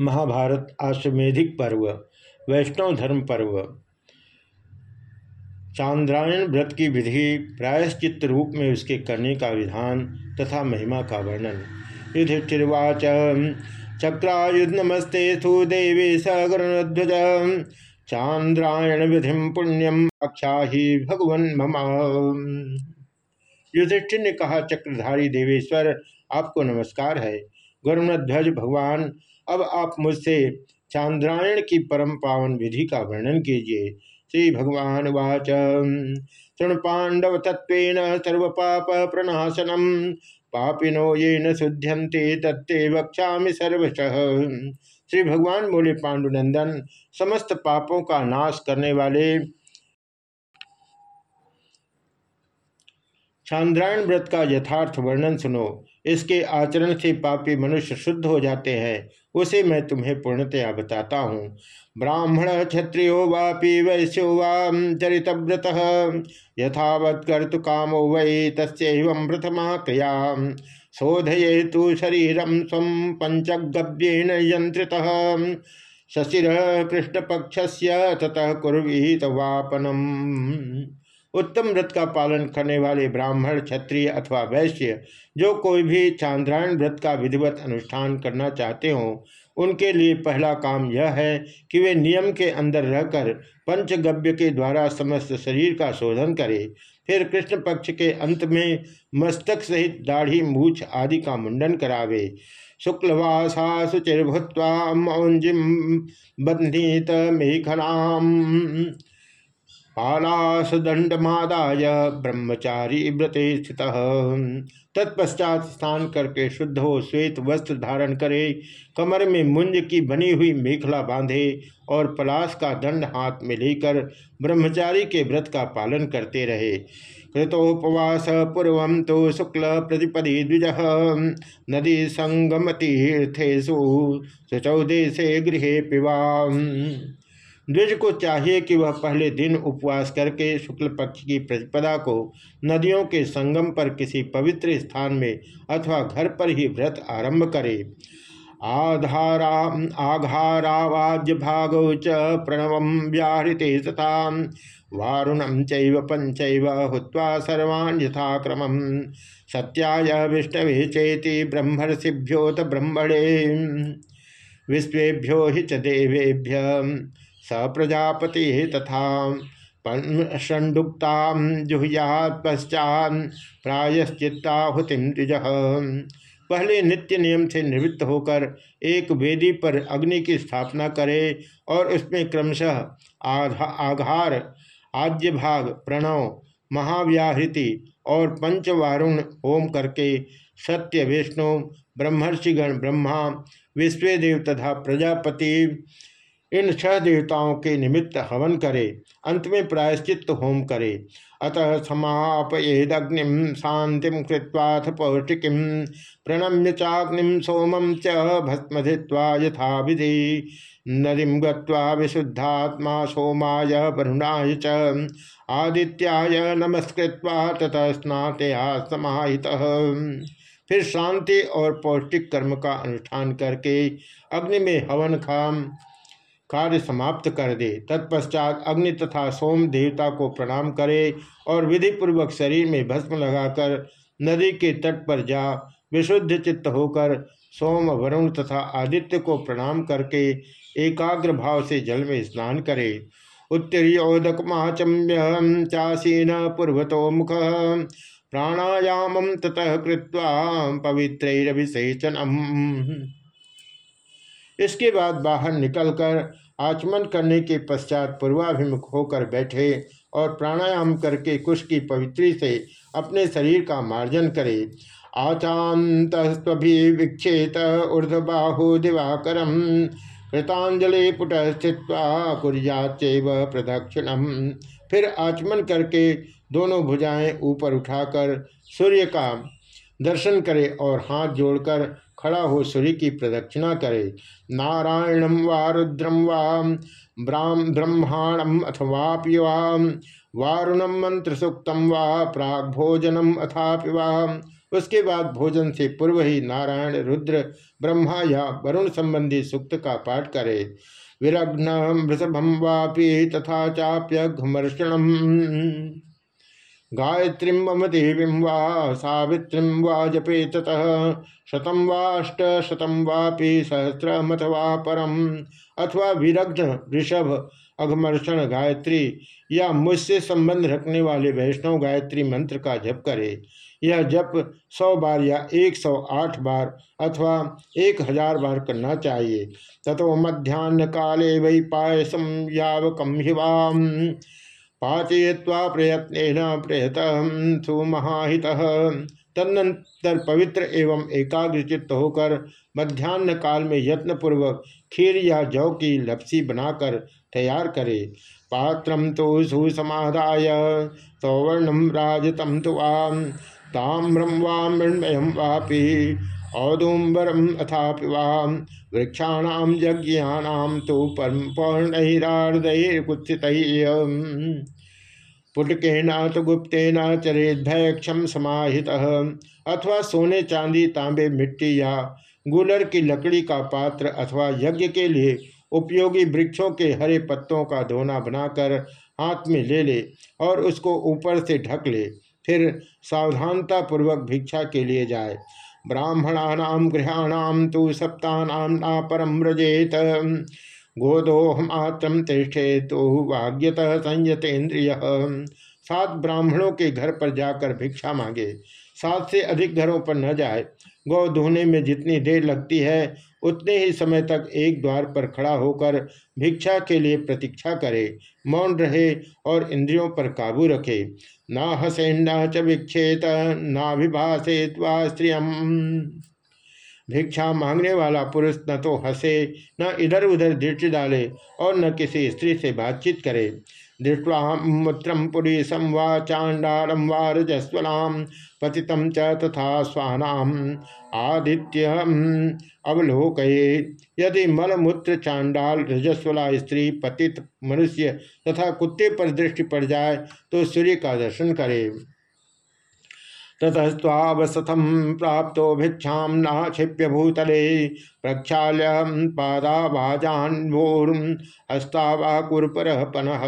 महाभारत आश्वेधिक पर्व, वैष्णव धर्म पर्व। चांद्रायण व्रत की विधि प्रायश्चित रूप में उसके करने का विधान तथा महिमा का वर्णन। युधिष्ठिर्वाच, चक्रायुध नमस्ते सु देवी सगणध्वज चांद्रायण विधि पुण्यम अक्षा ही भगवन मम। युधिष्ठिर ने कहा, चक्रधारी देवेश्वर, आपको नमस्कार है। गरुणध्वज भगवान अब आप मुझसे चांद्रायण की परम पावन विधि का वर्णन कीजिए। श्री भगवान वाच तृण पांडव तत्व सर्व पाप प्रणाशनम पापिनो ये न शुद्ध्यंते तत्ते वक्षा सर्वश। श्री भगवान बोले, पांडुनंदन, समस्त पापों का नाश करने वाले चांद्रायण व्रत का यथार्थ वर्णन सुनो। इसके आचरण से पापी मनुष्य शुद्ध हो जाते हैं। उसे मैं तुम्हें पूर्णतया बताता हूँ। ब्राह्मण क्षत्रियो वापी वैश्यो वाम चरितव्रत। यथावत कर्तु कामो वै तस्व प्रथमा क्रिया। शोधये तो शरीरम स्व पंचगव्येन यंत्रित शशिर कृष्णपक्ष ततः कुर्वीत वापनम। उत्तम व्रत का पालन करने वाले ब्राह्मण, क्षत्रिय अथवा वैश्य, जो कोई भी चांद्रायण व्रत का विधिवत अनुष्ठान करना चाहते हो, उनके लिए पहला काम यह है कि वे नियम के अंदर रहकर पंचगव्य के द्वारा समस्त शरीर का शोधन करें। फिर कृष्ण पक्ष के अंत में मस्तक सहित दाढ़ी, मूछ आदि का मुंडन करावे। शुक्लवासा शुचिर्भूत्वा मौंजिम बंधित मेघनाम पालासदंडमादाय ब्रह्मचारी व्रते स्थित। तत्पश्चात स्नान करके शुद्ध हो श्वेत वस्त्र धारण करे, कमर में मुंज की बनी हुई मेखला बांधे और पलाश का दंड हाथ में लेकर ब्रह्मचारी के व्रत का पालन करते रहे। कृतोपवास पूर्व तो शुक्ल प्रतिपदी द्विज। नदी संगमतीर्थेशु सुचौदे से गृह पिवा द्विज को चाहिए कि वह पहले दिन उपवास करके शुक्ल पक्ष की प्रतिपदा को नदियों के संगम पर किसी पवित्र स्थान में अथवा घर पर ही व्रत आरंभ करे। आधारा, आघारावाज्य भागौ च प्रणव व्याहृते तथा वारुणम चैव पंचैव हुत्वा सर्वान् यथाक्रमं सत्याय विष्णवे चेति ब्रह्मर्षिभ्योत ब्रह्मणे। विश्वेभ्यो हि च देवेभ्य स प्रजापति तथा षंडुक्ता जुहुयात पश्चात प्रायश्चित्ताहुतिम द्विज पहले नित्य नियम से निवृत्त होकर एक वेदी पर अग्नि की स्थापना करे और उसमें क्रमशः आघार आद्य भाग प्रणव, महाव्याहृति और पंचवारुण होम करके सत्य विष्णु ब्रह्मर्षिगण ब्रह्मा, विश्वदेव तथा प्रजापति इन छह देवताओं के निमित्त हवन करे, अंत में प्रायश्चित होम करे। अतः समापयेदग्निम शांति कृत्वाथ पौष्टिकी, प्रणम्य चाग्निम सोमम च भस्मधित्वा यथा विधि नदी गत्वा विशुद्धात्मा सोमाय वरुणाय च। आदित्याय नमस्कृत्वा ततः स्नातया समाहित फिर शांति और पौष्टिक कर्म का अनुष्ठान करके अग्नि में हवन खाम। कार्य समाप्त कर दे। तत्पश्चात अग्नि तथा सोम देवता को प्रणाम करे और विधि पूर्वक शरीर में भस्म लगाकर नदी के तट पर जा विशुद्ध चित्त होकर सोम, वरुण तथा आदित्य को प्रणाम करके एकाग्र भाव से जल में स्नान करे। उत्तरीयोदक महाचम्य चासीन पूर्वतो मुख प्राणायाम ततः कृत्वा पवित्रभिषेचनम इसके बाद बाहर निकलकर आचमन करने के पश्चात पूर्वाभिमुख होकर बैठे और प्राणायाम करके कुश की पवित्री से अपने शरीर का मार्जन करे। आचांत विक्षेत ऊर्धबाहु दिवाकर कृतांजलि पुट स्थित कुरियाचैव प्रदक्षिणम फिर आचमन करके दोनों भुजाएँ ऊपर उठाकर सूर्य का दर्शन करे और हाथ जोड़कर खड़ा हो सूर्य की प्रदक्षिणा करे। नारायणम वा रुद्रम वा ब्रह्मांडम अथवापि वा वारुणम मंत्र सूक्तम वा प्राग भोजनम अथापि उसके बाद भोजन से पूर्व ही नारायण, रुद्र, ब्रह्मा या वरुण संबंधी सुक्त का पाठ करे। विरग्न वृषभम वापी तथा चाप्य घमर्षण गायत्री मम देवी वा, सावित्री वा जपे ततः वाष्ट शतम वापी सहस्रमथवा परम। अथवा विरग्न ऋषभ, अघमर्षण, गायत्री, या मुझसे संबंध रखने वाले वैष्णव गायत्री मंत्र का जप करे। यह जप सौ बार या एक सौ आठ बार अथवा एक हज़ार बार करना चाहिए। तथो मध्यान्ह काले वै पायसम यावकम हिवाम। पाचय्वा प्रयत्न प्रयत सुमहाहित। तदनंतर पवित्र एवं एकाग्रचित्त होकर मध्यान्ह काल में यत्नपूर्वक खीर या जौ की लपसी बनाकर तैयार करे। पात्र तो सुसमाधाय सौवर्णम राजतम तो वाम ताम्रम वाम मृण्मयम वापी औदुम्बरम अथा वाम वृक्षाणाम यज्ञानाम तो परम पौर्णहिरार्दयुत्थित पुटकेन तो गुप्तेन चरेद्भयक्षम समाहित, अथवा सोने, चांदी, तांबे, मिट्टी या गुलर की लकड़ी का पात्र अथवा यज्ञ के लिए उपयोगी वृक्षों के हरे पत्तों का धोना बनाकर हाथ में ले ले और उसको ऊपर से ढक ले, फिर सावधानता पूर्वक भिक्षा के लिए जाए। ब्राह्मणानाम गृहाणाम तो सप्ताह ना परम व्रजेत। गोदोहमात्रम तिष्ठे तो भाग्यत संयतेन्द्रिय। सात ब्राह्मणों के घर पर जाकर भिक्षा मांगे। सात से अधिक घरों पर न जाए गौ धोने में जितनी देर लगती है, उतने ही समय तक एक द्वार पर खड़ा होकर भिक्षा के लिए प्रतीक्षा करे, मौन रहे और इंद्रियों पर काबू रखे। न हसे न च विक्षेत नाभिभाषेत स्त्रियम। भिक्षा मांगने वाला पुरुष न तो हंसे, न इधर उधर दृष्टि डाले और न किसी स्त्री से बातचीत करे। दृष्टवा मूत्रम पुरीशम वा चाण्डारम वा पतितम च तथा स्वानाम आदित्य अवलोक यदि मलमूत्र चांडाल रजस्वला, स्त्री, पतित, मनुष्य तथा कुत्ते पर दृष्टि पड़ जाए तो सूर्य का दर्शन करे। ततस्वावसथम प्राप्त भिक्षा नाक्षिप्य भूतले प्रक्षाल्य पादावाजान्वोर्हस्तावाकुरपर पनः।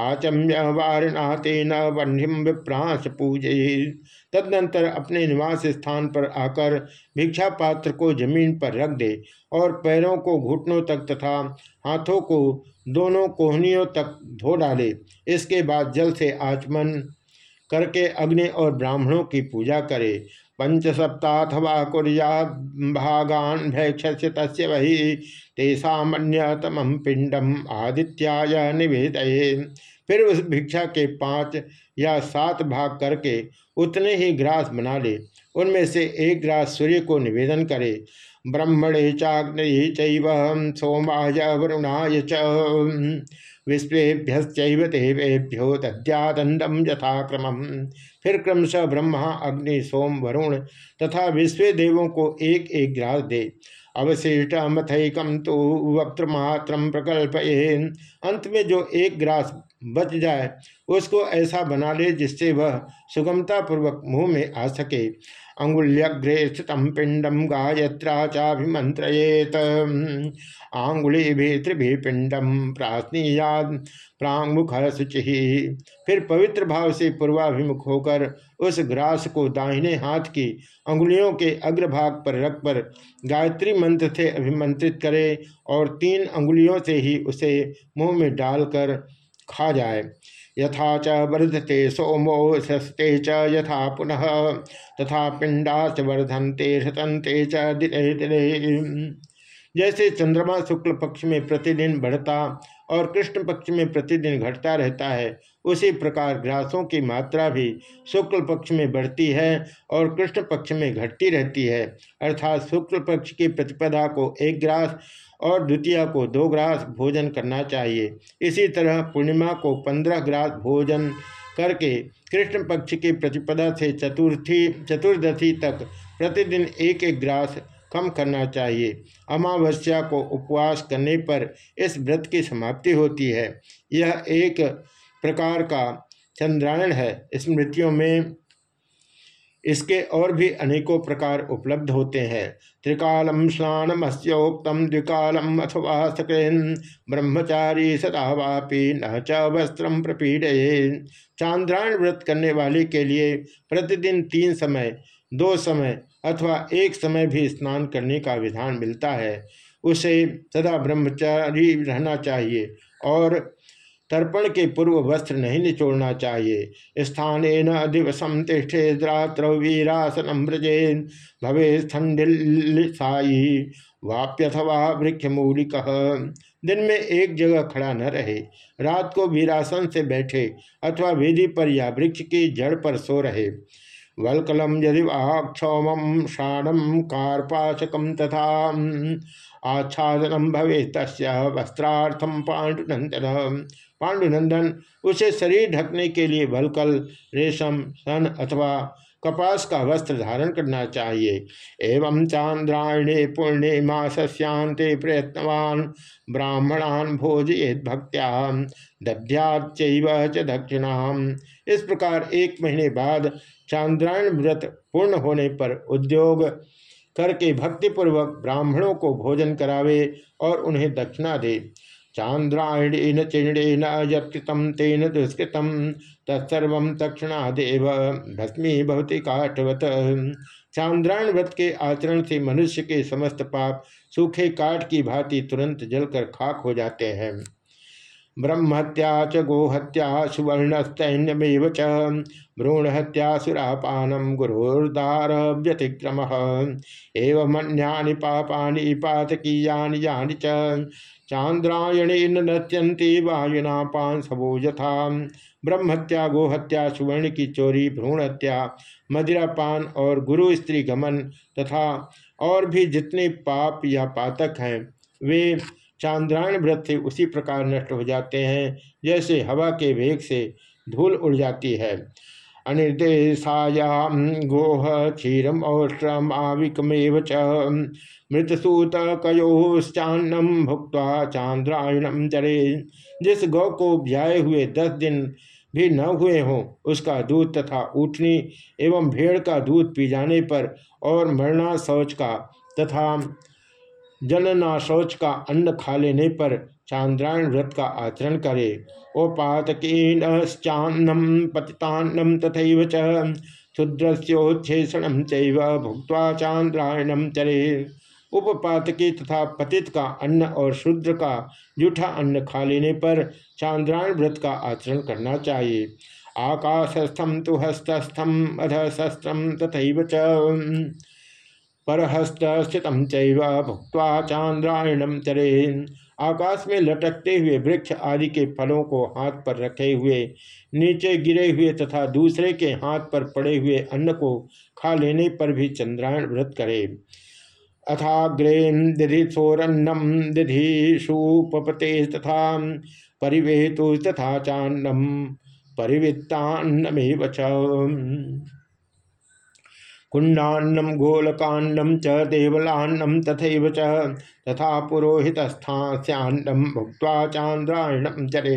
आचम्य वारणा तेन वह्निम विप्रांस पूजे तदनंतर अपने निवास स्थान पर आकर भिक्षा पात्र को ज़मीन पर रख दे और पैरों को घुटनों तक तथा हाथों को दोनों कोहनियों तक धो डाले। इसके बाद जल से आचमन करके अग्नि और ब्राह्मणों की पूजा करे। पंच सप्ताहवा कुरिया भागान भैक्ष तस् वही। तेषान्यतम पिंडम आदित्याय निवेद फिर उस भिक्षा के पाँच या सात भाग करके उतने ही ग्रास बना ले। उनमें से एक ग्रास सूर्य को निवेदन करे। ब्रह्मणे चाग्नि चैव सोमाय वरुणाय च। विश्वेभ्य देवेभ्यो दद्यादंडम यथाक्रम फिर क्रमशः ब्रह्मा, अग्नि, सोम, वरुण तथा विश्व देवों को एक एक ग्रास दे। अवशिष्ट मथकम तो वक्त्रमात्र प्रकल्प अंत में जो एक ग्रास बच जाए, उसको ऐसा बना ले जिससे वह सुगमता पूर्वक मुँह में आ सके। अंगुल्यग्रे स्थित पिंडम गायत्रा चाभिमंत्रेत आंगुली भी त्रिभी पिंडम प्रासनीयाद प्रांगमुख शुचि फिर पवित्र भाव से पूर्वाभिमुख होकर उस ग्रास को दाहिने हाथ की अंगुलियों के अग्रभाग पर रख पर गायत्री मंत्र से अभिमंत्रित करे और तीन अंगुलियों से ही उसे मुँह में डालकर खा जाए। यथा च वर्धते सोमो सस्ते च यथा पुनः, तथा पिंडा च वर्धनते हृतंते च दिने दिने। जैसे चंद्रमा शुक्ल पक्ष में प्रतिदिन बढ़ता और कृष्ण पक्ष में प्रतिदिन घटता रहता है, उसी प्रकार ग्रासों की मात्रा भी शुक्ल पक्ष में बढ़ती है और कृष्ण पक्ष में घटती रहती है। अर्थात शुक्ल पक्ष की प्रतिपदा को एक ग्रास और द्वितीय को दो ग्रास भोजन करना चाहिए। इसी तरह पूर्णिमा को पंद्रह ग्रास भोजन करके कृष्ण पक्ष की प्रतिपदा से चतुर्थी, चतुर्दशी तक प्रतिदिन एक एक ग्रास कम करना चाहिए। अमावस्या को उपवास करने पर इस व्रत की समाप्ति होती है। यह एक प्रकार का चंद्रायण है। स्मृतियों में इसके और भी अनेकों प्रकार उपलब्ध होते हैं। त्रिकालम स्नानमस्योक्तम द्विकालम अथवा सकृन ब्रह्मचारी सदा वापी न च वस्त्रम प्रपीड़े चांद्रायण व्रत करने वाले के लिए प्रतिदिन तीन समय, दो समय अथवा एक समय भी स्नान करने का विधान मिलता है, उसे सदा ब्रह्मचारी रहना चाहिए और तर्पण के पूर्व वस्त्र नहीं निचोड़ना चाहिए। स्थान न दिवसम तिष्ठे रात्र वीरासनम ब्रजे भवे ठंडिल्साई वाप्यथवा वृक्ष मूलिक दिन में एक जगह खड़ा न रहे, रात को वीरासन से बैठे अथवा वेदी पर या वृक्ष की जड़ पर सो रहे। वल्कलम यदि वाक्षौम शाणम कार्पाशकम तथा आच्छादनम भवे तस् वस्त्रार्थम पांडुनंदन पांडुनंदन उसे शरीर ढकने के लिए वल्कल रेशम सन अथवा कपास का वस्त्र धारण करना चाहिए। एवं चांद्रायणे पुण्य मास्यांते प्रयत्नवान ब्राह्मणान भोजयेत भक्त्या। दध्याच दक्षिणा इस प्रकार एक महीने बाद चांद्रायण व्रत पूर्ण होने पर उद्योग करके भक्तिपूर्वक ब्राह्मणों को भोजन करावे और उन्हें दक्षिणा दे। चांद्रायणेन चिणेन यत्कृतम तेन दुष्कृत, तत्सर्व दक्षिणादेव भस्मी भवती काठवत। चांद्रायण व्रत के आचरण से मनुष्य के समस्त पाप, सूखे काठ की भांति तुरंत जलकर खाक हो जाते हैं। ब्रह्महत्या च गोहत्या सुवर्णस्तैन्यमेव च। भ्रूणहत्या सुरापानम गुरुर्दार व्यतिक्रम एवं अन्यानि पापानि पातकीयानि यानि च। चांद्रायणेन नत्यंती वायुना पांसवो यथा। ब्रह्महत्या, गोहत्या सुवर्ण की चोरी भ्रूण हत्या मदिरापान और गुरु, स्त्री, गमन तथा और भी जितने पाप या पातक हैं, वे चांद्रायण व्रत से उसी प्रकार नष्ट हो जाते हैं, जैसे हवा के वेग से धूल उड़ जाती है। अनिर्देशायाम गोह क्षीरम औष्ट्रम आविकमेव च। मृतसूत कयोश्चान्नम भुक्त चांद्रायणम चरे। जिस गौ को ब्याए हुए दस दिन भी न हुए हों, उसका दूध तथा ऊठनी एवं भेड़ का दूध पी जाने पर और मरना शौच का तथा जनना शौच का अन्न खा लेने पर चांद्रायण व्रत का आचरण करे। ओपातकीनश्चान्नम पतितान्नम तथा क्षुद्रोच्छेषण भुक्त चांद्रायणम चरे। उपपातकी तथा पतित का अन्न और शुद्र का जूठा अन्न खा लेने पर चांद्रायण व्रत का आचरण करना चाहिए। आकाशस्थम तो हस्तस्थम अधशस्त्रम तथा परहस्त स्थित भुक्त चांद्रायणम चरे आकाश में लटकते हुए वृक्ष आदि के फलों को हाथ पर रखे हुए, नीचे गिरे हुए तथा दूसरे के हाथ पर पड़े हुए अन्न को खा लेने पर भी चंद्रायण व्रत करे। अथाग्रेम दिधि सोरन्नम दिधि सुपते तथा परिवेतु तथा चान्नम परिवृत्तान्नमेव कुंडान्नम गोलकान्नम च देवलान्नम तथा च। तथा पुरोहितस्थास्यान्नम भुक्ता चांद्रायणम चरे।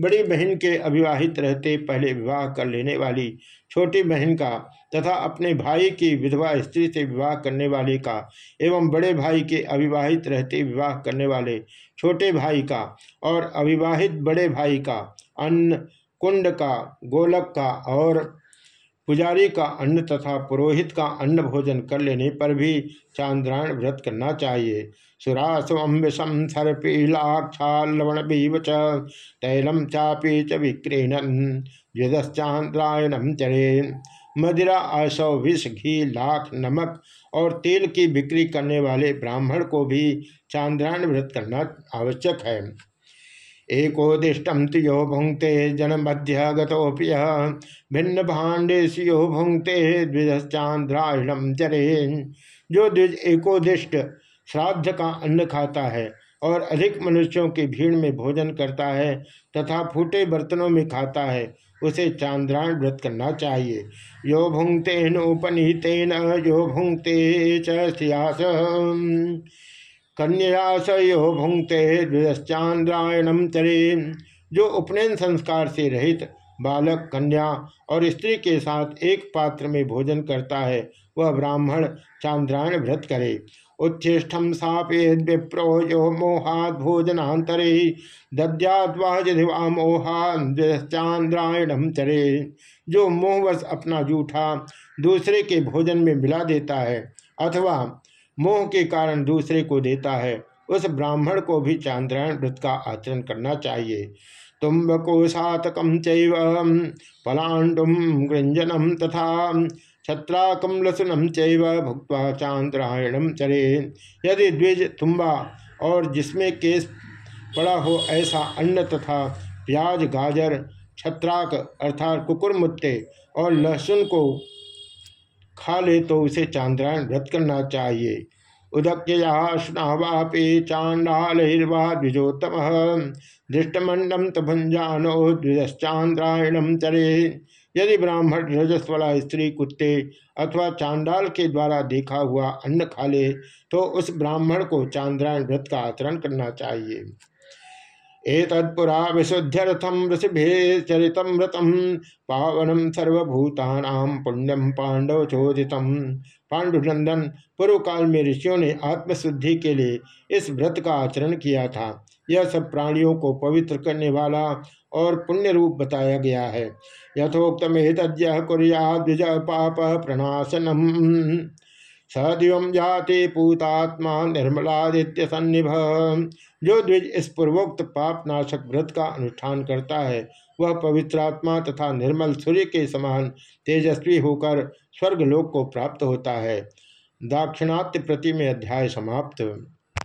बड़ी बहन के अविवाहित रहते पहले विवाह कर लेने वाली छोटी बहन का तथा अपने भाई की विधवा स्त्री से विवाह करने वाले का एवं बड़े भाई के अविवाहित रहते विवाह करने वाले छोटे भाई का और अविवाहित बड़े भाई का अन्न, कुंड का, गोलक का और पुजारी का अन्न तथा पुरोहित का अन्न भोजन कर लेने पर भी चांद्रायण व्रत करना चाहिए। सुरासवम विषम सर्पीलाक्षालवण बीव च तैलम चापी च विक्रीणन युदश्चांद्रायणम चरे मदिरा आशव विष, घी, लाख, नमक और तेल की बिक्री करने वाले ब्राह्मण को भी चांद्रायण व्रत करना आवश्यक है। एकोदिष्टम तियो भुंक्ते जनमध्य गोप्य भिन्न भाण्डेश यो भुंक्ते द्विजांध्रायणम चरे जो द्विज एकोदिष्ट श्राद्ध का अन्न खाता है और अधिक मनुष्यों की भीड़ में भोजन करता है तथा फूटे बर्तनों में खाता है, उसे चांद्रायण व्रत करना चाहिए। यो भुंगते नोपनीतेन यो भुंगते चियास कन्यास यो भुंगते द्विचांद्रायणम चरे। जो उपनयन संस्कार से रहित बालक, कन्या और स्त्री के साथ एक पात्र में भोजन करता है, वह ब्राह्मण चांद्रायण व्रत करे। उच्छिष्टम सापेद विप्रो यो मोहाद भोजनांतरे दद्याद्वा मोहान चांद्रायणम चरे। जो मोहवश अपना जूठा दूसरे के भोजन में मिला देता है, अथवा मोह के कारण दूसरे को देता है। उस ब्राह्मण को भी चांद्रायण व्रत का आचरण करना चाहिए। तुम्बकोशातकम चैव पलाण्डुम गृंजनम तथा छत्राकम लसुनम चैव भुक्त चांद्रायणम चरे यदि द्विज तुम्बा और जिसमें केस पड़ा हो ऐसा अन्न तथा प्याज, गाजर, छत्राक अर्थात कुकुरमुत्ते और लहसुन को खा ले तो उसे चांद्रायण व्रत करना चाहिए। उदक्यया स्नावापि द्विजोत्तम दृष्टमंडम तभंजानो द्विजांद्रायणम चरे। यदि ब्राह्मण रजस वाला स्त्री कुत्ते अथवा चांडाल के द्वारा देखा हुआ अन्न खा ले तो उस ब्राह्मण को चांद्रायण व्रत का आचरण करना चाहिए। एतत्पुरा विशुद्ध्यर्थम ऋषिभे चरित व्रतम पावनम सर्वभूतानाम पुण्यम पांडव चोदित पांडुनंदन पूर्व काल में ऋषियों ने आत्मशुद्धि के लिए इस व्रत का आचरण किया था। यह सब प्राणियों को पवित्र करने वाला और पुण्य रूप बताया गया है। यथोक्तम तज्ञ कुरिया द्विज पाप प्रणाशनम। सदिव जाति पूतात्मा निर्मलादित्य सन्निभ। जो द्विज इस पूर्वोक्त पापनाशक व्रत का अनुष्ठान करता है, वह पवित्र आत्मा तथा निर्मल सूर्य के समान तेजस्वी होकर स्वर्गलोक को प्राप्त होता है। दाक्षिणात्य प्रति में अध्याय समाप्त।